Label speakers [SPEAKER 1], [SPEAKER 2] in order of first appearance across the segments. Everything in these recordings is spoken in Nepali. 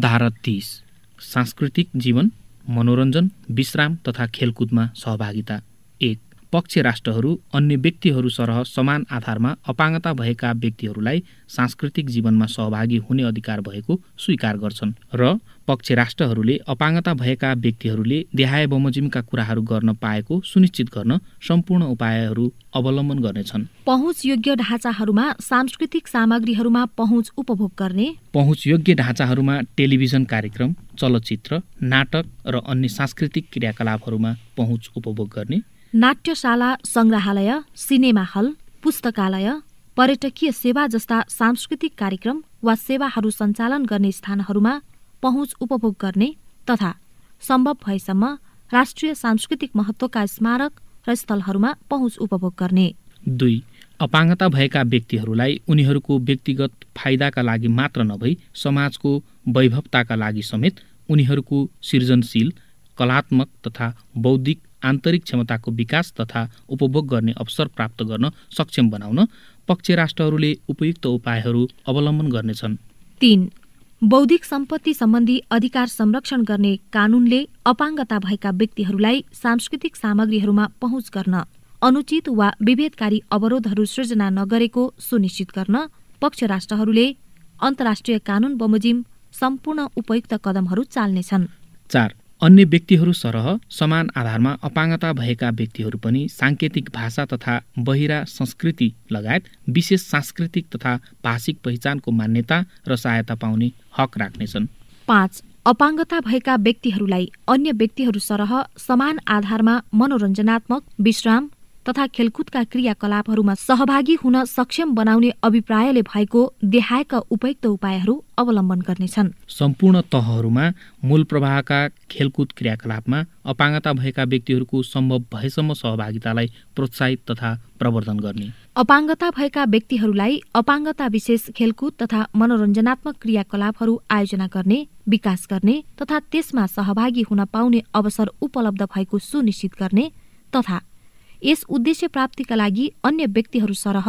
[SPEAKER 1] धारा तिस। सांस्कृतिक जीवन मनोरञ्जन विश्राम तथा खेलकुदमा सहभागिता। एक। पक्ष राष्ट्रहरू अन्य व्यक्तिहरू सरह समान आधारमा अपाङ्गता भएका व्यक्तिहरूलाई सांस्कृतिक जीवनमा सहभागी हुने अधिकार भएको स्वीकार गर्छन् र पक्ष राष्ट्रहरूले अपाङ्गता भएका व्यक्तिहरूले देहाय बमोजिमका कुराहरू गर्न पाएको सुनिश्चित गर्न सम्पूर्ण उपायहरू अवलम्बन गर्नेछन्।
[SPEAKER 2] पहुँच योग्य ढाँचाहरूमा सांस्कृतिक सामग्रीहरूमा पहुँच उपभोग गर्ने।
[SPEAKER 1] पहुँच योग्य ढाँचाहरूमा टेलिभिजन कार्यक्रम चलचित्र नाटक र अन्य सांस्कृतिक क्रियाकलापहरूमा पहुँच उपभोग गर्ने।
[SPEAKER 2] नाट्यशाला सङ्ग्रहालय सिनेमा हल पुस्तकालय पर्यटकीय सेवा जस्ता सांस्कृतिक कार्यक्रम वा सेवाहरू सञ्चालन गर्ने स्थानहरूमा पहुँच उपभोग गर्ने तथा सम्भव भएसम्म राष्ट्रिय सांस्कृतिक महत्वका स्मारक र स्थलहरूमा पहुँच उपभोग गर्ने।
[SPEAKER 1] दुई अपाङ्गता भएका व्यक्तिहरूलाई उनीहरूको व्यक्तिगत फाइदाका लागि मात्र नभई समाजको वैभवताका लागि समेत उनीहरूको सृजनशील कलात्मक तथा बौद्धिक आन्तरिक क्षमताको विकास तथा उपभोग गर्ने अवसर प्राप्त गर्न सक्षम बनाउन पक्ष राष्ट्रहरूले उपयुक्त उपायहरू अवलम्बन गर्नेछन्।
[SPEAKER 2] तीन बौद्धिक सम्पत्ति सम्बन्धी अधिकार संरक्षण गर्ने कानूनले अपाङ्गता भएका व्यक्तिहरूलाई सांस्कृतिक सामग्रीहरूमा पहुँच गर्न अनुचित वा विभेदकारी अवरोधहरू सृजना नगरेको सुनिश्चित गर्न पक्ष राष्ट्रहरूले अन्तर्राष्ट्रिय कानून बमोजिम सम्पूर्ण उपयुक्त कदमहरू चाल्नेछन्।
[SPEAKER 1] चार अन्य व्यक्तिहरू सरह समान आधारमा अपाङ्गता भएका व्यक्तिहरू पनि साङ्केतिक भाषा तथा बहिरा संस्कृति लगायत विशेष सांस्कृतिक तथा भाषिक पहिचानको मान्यता र सहायता पाउने हक राख्नेछन्।
[SPEAKER 2] पाँच अपाङ्गता भएका व्यक्तिहरूलाई अन्य व्यक्तिहरू सरह समान आधारमा मनोरञ्जनात्मक विश्राम तथा खेलकुदका क्रियाकलापहरूमा सहभागी हुन सक्षम बनाउने अभिप्रायले भएको देहायका उपयुक्त उपायहरू अवलम्बन गर्नेछन्।
[SPEAKER 1] सम्पूर्ण तहहरूमा मूल प्रवाहका खेलकुद क्रियाकलापमा अपाङ्गता भएका व्यक्तिहरूको सम्भव भएसम्म सहभागितालाई प्रोत्साहित तथा प्रवर्धन गर्ने।
[SPEAKER 2] अपाङ्गता भएका व्यक्तिहरूलाई अपाङ्गता विशेष खेलकुद तथा मनोरञ्जनात्मक क्रियाकलापहरू आयोजना गर्ने विकास गर्ने तथा त्यसमा सहभागी हुन पाउने अवसर उपलब्ध भएको सुनिश्चित गर्ने तथा यस उद्देश्य प्राप्तिका लागि अन्य व्यक्तिहरू सरह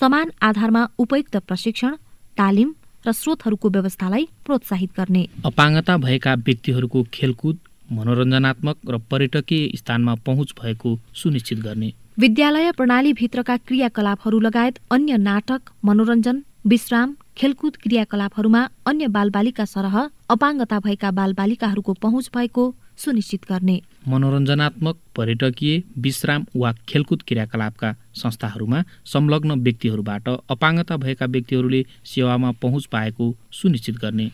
[SPEAKER 2] समान आधारमा उपयुक्त प्रशिक्षण तालिम र स्रोतहरूको व्यवस्थालाई प्रोत्साहित गर्ने।
[SPEAKER 1] अपाङ्गता भएका व्यक्तिहरूको खेलकुद मनोरञ्जनात्मक र पर्यटकीय स्थानमा पहुँच भएको सुनिश्चित गर्ने।
[SPEAKER 2] विद्यालय प्रणालीभित्रका क्रियाकलापहरू लगायत अन्य नाटक मनोरञ्जन विश्राम खेलकुद क्रियाकलापहरूमा अन्य बालबालिका सरह अपाङ्गता भएका बालबालिकाहरूको पहुँच भएको सुनिश्चित गर्ने।
[SPEAKER 1] मनोरञ्जनात्मक पर्यटकीय विश्राम वा खेलकुद क्रियाकलापका संस्थाहरूमा संलग्न व्यक्तिहरूबाट अपाङ्गता भएका व्यक्तिहरूले सेवामा पहुँच पाएको सुनिश्चित गर्ने।